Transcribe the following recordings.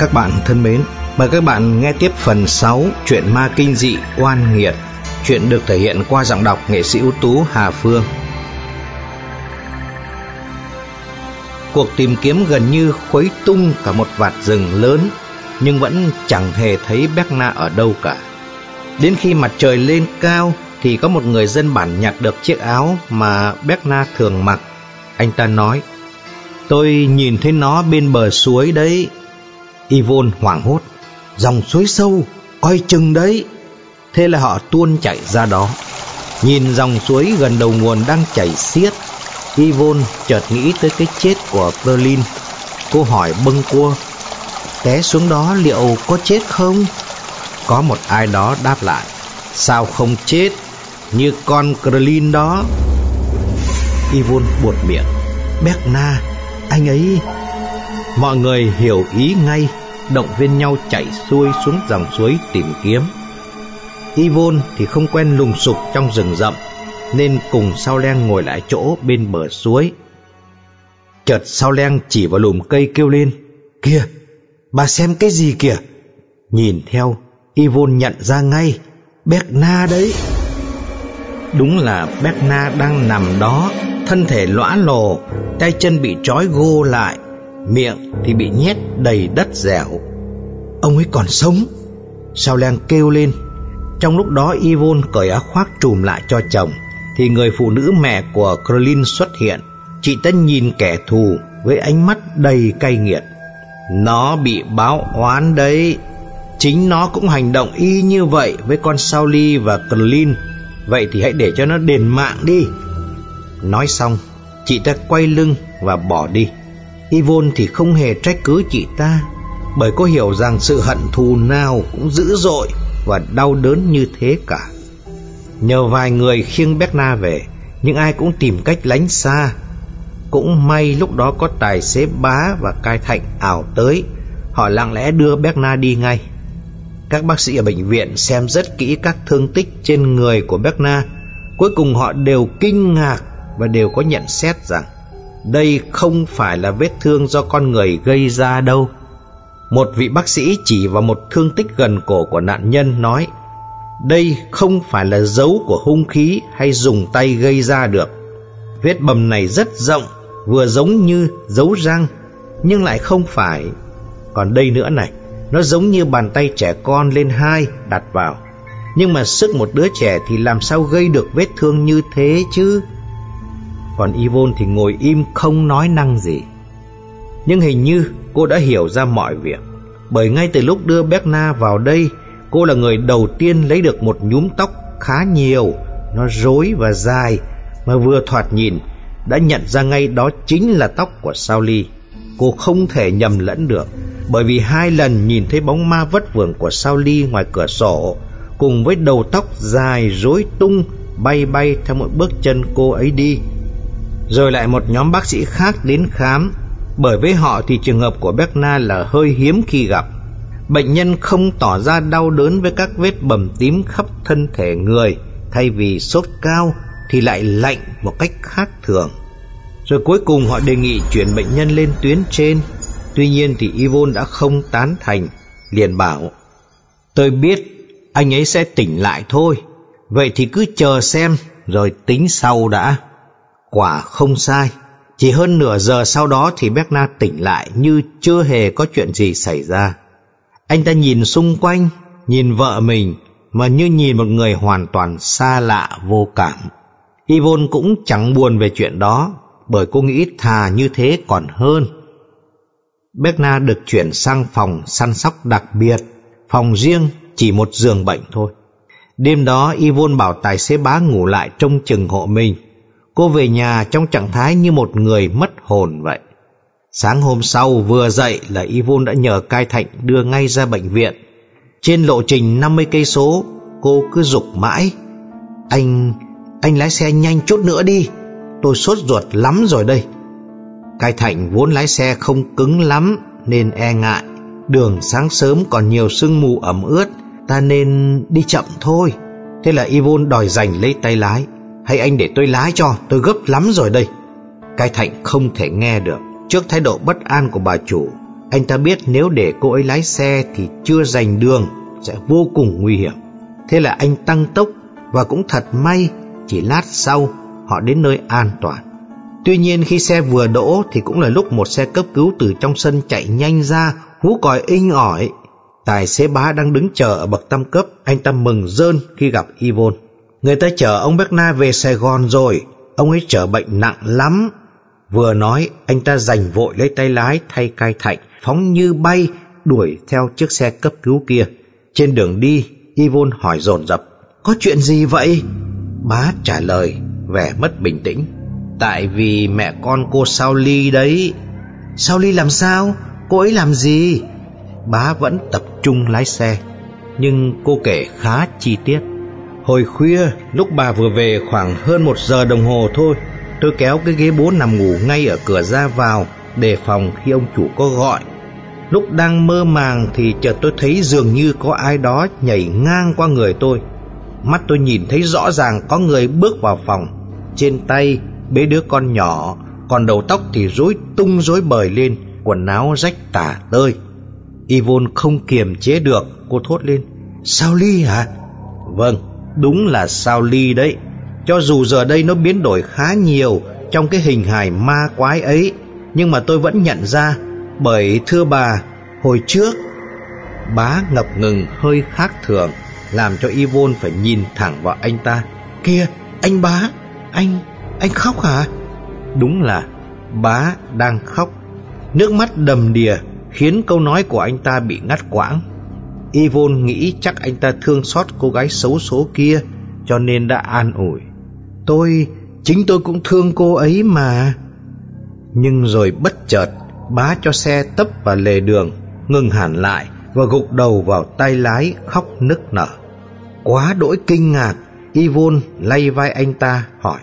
Các bạn thân mến, mời các bạn nghe tiếp phần 6 Chuyện ma kinh dị oan nghiệt. Chuyện được thể hiện qua giọng đọc nghệ sĩ ưu tú Hà Phương. Cuộc tìm kiếm gần như khuấy tung cả một vạt rừng lớn, nhưng vẫn chẳng hề thấy Berna ở đâu cả. Đến khi mặt trời lên cao thì có một người dân bản nhặt được chiếc áo mà Berna thường mặc. Anh ta nói, tôi nhìn thấy nó bên bờ suối đấy. Yvonne hoảng hốt, dòng suối sâu, coi chừng đấy. Thế là họ tuôn chạy ra đó. Nhìn dòng suối gần đầu nguồn đang chảy xiết, Yvonne chợt nghĩ tới cái chết của Berlin. Cô hỏi bâng cua, té xuống đó liệu có chết không? Có một ai đó đáp lại, sao không chết, như con Berlin đó. Yvonne buột miệng, Berna, anh ấy... Mọi người hiểu ý ngay động viên nhau chạy xuôi xuống dòng suối tìm kiếm. Yvonne thì không quen lùng sục trong rừng rậm, nên cùng Sao Len ngồi lại chỗ bên bờ suối. Chợt Sao Len chỉ vào lùm cây kêu lên, Kìa, bà xem cái gì kìa? Nhìn theo, Yvonne nhận ra ngay, Berna đấy. Đúng là Berna đang nằm đó, thân thể lõa lồ, tay chân bị trói gô lại, miệng thì bị nhét đầy đất dẻo. Ông ấy còn sống. Sao Len kêu lên. Trong lúc đó Yvonne cởi áo khoác trùm lại cho chồng, thì người phụ nữ mẹ của Crolin xuất hiện. Chị ta nhìn kẻ thù với ánh mắt đầy cay nghiệt. Nó bị báo oán đấy. Chính nó cũng hành động y như vậy với con sao ly và Crolin. Vậy thì hãy để cho nó đền mạng đi. Nói xong, chị ta quay lưng và bỏ đi. Yvonne thì không hề trách cứ chị ta bởi cô hiểu rằng sự hận thù nào cũng dữ dội và đau đớn như thế cả. Nhờ vài người khiêng Berna về, nhưng ai cũng tìm cách lánh xa. Cũng may lúc đó có tài xế bá và cai thạnh ảo tới, họ lặng lẽ đưa Berna đi ngay. Các bác sĩ ở bệnh viện xem rất kỹ các thương tích trên người của Berna. Cuối cùng họ đều kinh ngạc và đều có nhận xét rằng đây không phải là vết thương do con người gây ra đâu. Một vị bác sĩ chỉ vào một thương tích gần cổ của nạn nhân nói Đây không phải là dấu của hung khí hay dùng tay gây ra được. Vết bầm này rất rộng, vừa giống như dấu răng Nhưng lại không phải. Còn đây nữa này, nó giống như bàn tay trẻ con lên hai đặt vào. Nhưng mà sức một đứa trẻ thì làm sao gây được vết thương như thế chứ? Còn Yvonne thì ngồi im không nói năng gì. Nhưng hình như cô đã hiểu ra mọi việc, Bởi ngay từ lúc đưa Berna vào đây, Cô là người đầu tiên lấy được một nhúm tóc khá nhiều. Nó rối và dài, Mà vừa thoạt nhìn, Đã nhận ra ngay đó chính là tóc của Sao Ly Cô không thể nhầm lẫn được, Bởi vì hai lần nhìn thấy bóng ma vất vưởng của Sao Ly ngoài cửa sổ, Cùng với đầu tóc dài rối tung, Bay bay theo một bước chân cô ấy đi rồi lại một nhóm bác sĩ khác đến khám, bởi với họ thì trường hợp của Berna là hơi hiếm khi gặp. Bệnh nhân không tỏ ra đau đớn với các vết bầm tím khắp thân thể người, thay vì sốt cao thì lại lạnh một cách khác thường. Rồi cuối cùng họ đề nghị chuyển bệnh nhân lên tuyến trên. Tuy nhiên thì Yvonne đã không tán thành, liền bảo Tôi biết anh ấy sẽ tỉnh lại thôi, vậy thì cứ chờ xem rồi tính sau đã. Quả không sai. Chỉ hơn nửa giờ sau đó thì Berna tỉnh lại như chưa hề có chuyện gì xảy ra. Anh ta nhìn xung quanh, nhìn vợ mình mà như nhìn một người hoàn toàn xa lạ vô cảm. Yvonne cũng chẳng buồn về chuyện đó bởi cô nghĩ thà như thế còn hơn. Berna được chuyển sang phòng săn sóc đặc biệt, phòng riêng chỉ một giường bệnh thôi. Đêm đó Yvonne bảo tài xế bá ngủ lại trong chừng hộ mình Cô về nhà trong trạng thái như một người mất hồn vậy. Sáng hôm sau vừa dậy là Yvonne đã nhờ cai thạnh đưa ngay ra bệnh viện. Trên lộ trình 50 cây số, cô cứ dục mãi. Anh, anh lái xe nhanh chút nữa đi, tôi sốt ruột lắm rồi đây. Cai thạnh vốn lái xe không cứng lắm nên e ngại. Đường sáng sớm còn nhiều sương mù ẩm ướt, ta nên đi chậm thôi. Thế là Yvonne đòi giành lấy tay lái. Hay anh để tôi lái cho Tôi gấp lắm rồi đây Cái Thạnh không thể nghe được Trước thái độ bất an của bà chủ Anh ta biết nếu để cô ấy lái xe thì chưa giành đường sẽ vô cùng nguy hiểm. Thế là anh tăng tốc và cũng thật may chỉ lát sau họ đến nơi an toàn. Tuy nhiên khi xe vừa đỗ thì cũng là lúc một xe cấp cứu từ trong sân chạy nhanh ra hú còi inh ỏi. Tài xế bá đang đứng chờ ở bậc tam cấp, anh ta mừng rơn khi gặp Yvonne. Người ta chở ông Berna về Sài Gòn rồi, ông ấy chở bệnh nặng lắm. Vừa nói, anh ta giành vội lấy tay lái thay cai thạnh, phóng như bay, đuổi theo chiếc xe cấp cứu kia. Trên đường đi, Yvonne hỏi dồn dập Có chuyện gì vậy? Bá trả lời, vẻ mất bình tĩnh. Tại vì mẹ con cô Sao Ly đấy. Sao Ly làm sao? Cô ấy làm gì? Bá vẫn tập trung lái xe, nhưng cô kể khá chi tiết. Hồi khuya, lúc bà vừa về khoảng hơn một giờ đồng hồ thôi, tôi kéo cái ghế bố nằm ngủ ngay ở cửa ra vào, đề phòng khi ông chủ có gọi. Lúc đang mơ màng thì chợt tôi thấy dường như có ai đó nhảy ngang qua người tôi. Mắt tôi nhìn thấy rõ ràng có người bước vào phòng. Trên tay bế đứa con nhỏ, còn đầu tóc thì rối tung rối bời lên, quần áo rách tả tơi. Yvonne không kiềm chế được, cô thốt lên. Sao ly hả? Vâng, đúng là sao ly đấy. Cho dù giờ đây nó biến đổi khá nhiều trong cái hình hài ma quái ấy, nhưng mà tôi vẫn nhận ra, bởi thưa bà, hồi trước, bá ngập ngừng hơi khác thường, làm cho Yvonne phải nhìn thẳng vào anh ta. Kia, anh bá, anh, anh khóc hả? Đúng là bá đang khóc. Nước mắt đầm đìa khiến câu nói của anh ta bị ngắt quãng. Yvonne nghĩ chắc anh ta thương xót cô gái xấu số kia cho nên đã an ủi. Tôi, chính tôi cũng thương cô ấy mà. Nhưng rồi bất chợt, bá cho xe tấp vào lề đường, ngừng hẳn lại và gục đầu vào tay lái khóc nức nở. Quá đỗi kinh ngạc, Yvonne lay vai anh ta hỏi,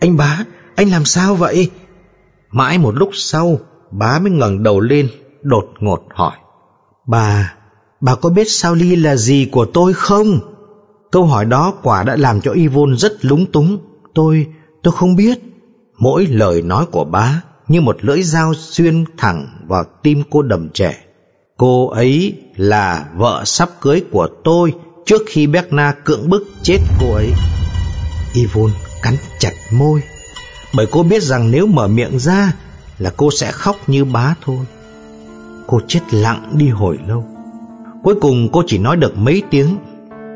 Anh bá, anh làm sao vậy? Mãi một lúc sau, bá mới ngẩng đầu lên, đột ngột hỏi, Bà, bà có biết sao ly là gì của tôi không? Câu hỏi đó quả đã làm cho Yvonne rất lúng túng. Tôi, tôi không biết. Mỗi lời nói của bá như một lưỡi dao xuyên thẳng vào tim cô đầm trẻ. Cô ấy là vợ sắp cưới của tôi trước khi Berna cưỡng bức chết cô ấy. Yvonne cắn chặt môi, bởi cô biết rằng nếu mở miệng ra là cô sẽ khóc như bá thôi. Cô chết lặng đi hồi lâu. Cuối cùng cô chỉ nói được mấy tiếng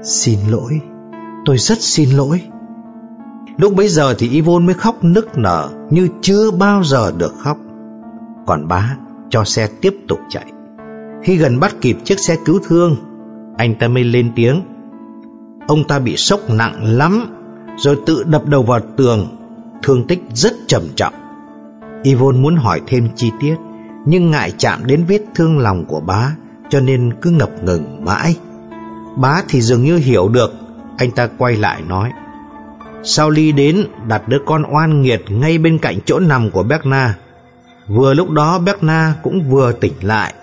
Xin lỗi, tôi rất xin lỗi. Lúc bấy giờ thì Yvonne mới khóc nức nở như chưa bao giờ được khóc. Còn bá cho xe tiếp tục chạy. Khi gần bắt kịp chiếc xe cứu thương, anh ta mới lên tiếng. Ông ta bị sốc nặng lắm, rồi tự đập đầu vào tường, thương tích rất trầm trọng. Yvonne muốn hỏi thêm chi tiết, nhưng ngại chạm đến vết thương lòng của bá, cho nên cứ ngập ngừng mãi. Bá thì dường như hiểu được, anh ta quay lại nói. Sao Ly đến đặt đứa con oan nghiệt ngay bên cạnh chỗ nằm của Berna. Vừa lúc đó Berna cũng vừa tỉnh lại.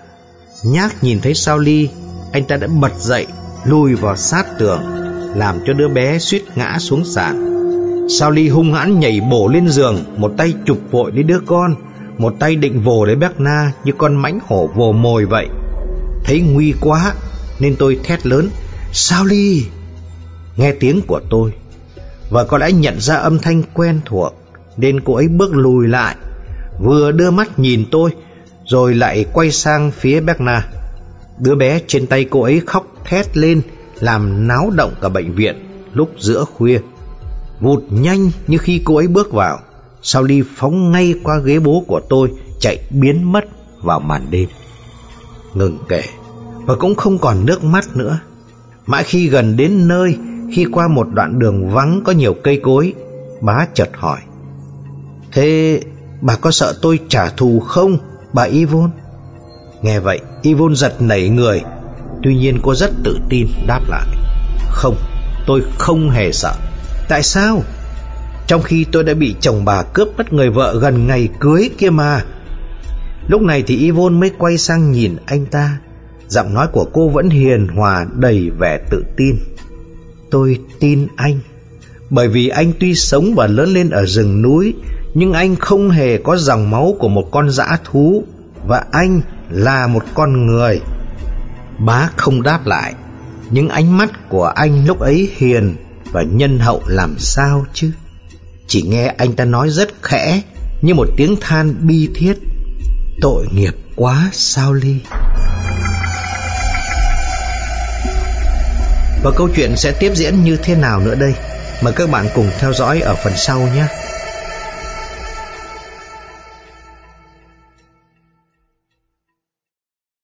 Nhác nhìn thấy Sao Ly, anh ta đã bật dậy, lùi vào sát tường, làm cho đứa bé suýt ngã xuống sàn. Sao Ly hung hãn nhảy bổ lên giường, một tay chụp vội lấy đứa con, một tay định vồ lấy Berna như con mãnh hổ vồ mồi vậy. Thấy nguy quá nên tôi thét lớn, Sao Ly? Nghe tiếng của tôi, và có lẽ nhận ra âm thanh quen thuộc nên cô ấy bước lùi lại vừa đưa mắt nhìn tôi rồi lại quay sang phía Berna. Đứa bé trên tay cô ấy khóc thét lên làm náo động cả bệnh viện lúc giữa khuya. Vụt nhanh như khi cô ấy bước vào sao ly phóng ngay qua ghế bố của tôi chạy biến mất vào màn đêm ngừng kể và cũng không còn nước mắt nữa mãi khi gần đến nơi khi qua một đoạn đường vắng có nhiều cây cối, bá chợt hỏi. Thế bà có sợ tôi trả thù không, bà Yvonne? Nghe vậy, Yvonne giật nảy người, tuy nhiên cô rất tự tin đáp lại. Không, tôi không hề sợ. Tại sao? Trong khi tôi đã bị chồng bà cướp mất người vợ gần ngày cưới kia mà. Lúc này thì Yvonne mới quay sang nhìn anh ta. Giọng nói của cô vẫn hiền hòa đầy vẻ tự tin. Tôi tin anh Bởi vì anh tuy sống và lớn lên ở rừng núi Nhưng anh không hề có dòng máu của một con dã thú Và anh là một con người. Bá không đáp lại, những ánh mắt của anh lúc ấy hiền và nhân hậu làm sao chứ? Chỉ nghe anh ta nói rất khẽ như một tiếng than bi thiết. Tội nghiệp quá sao ly. Và câu chuyện sẽ tiếp diễn như thế nào nữa đây? Mời các bạn cùng theo dõi ở phần sau nhé.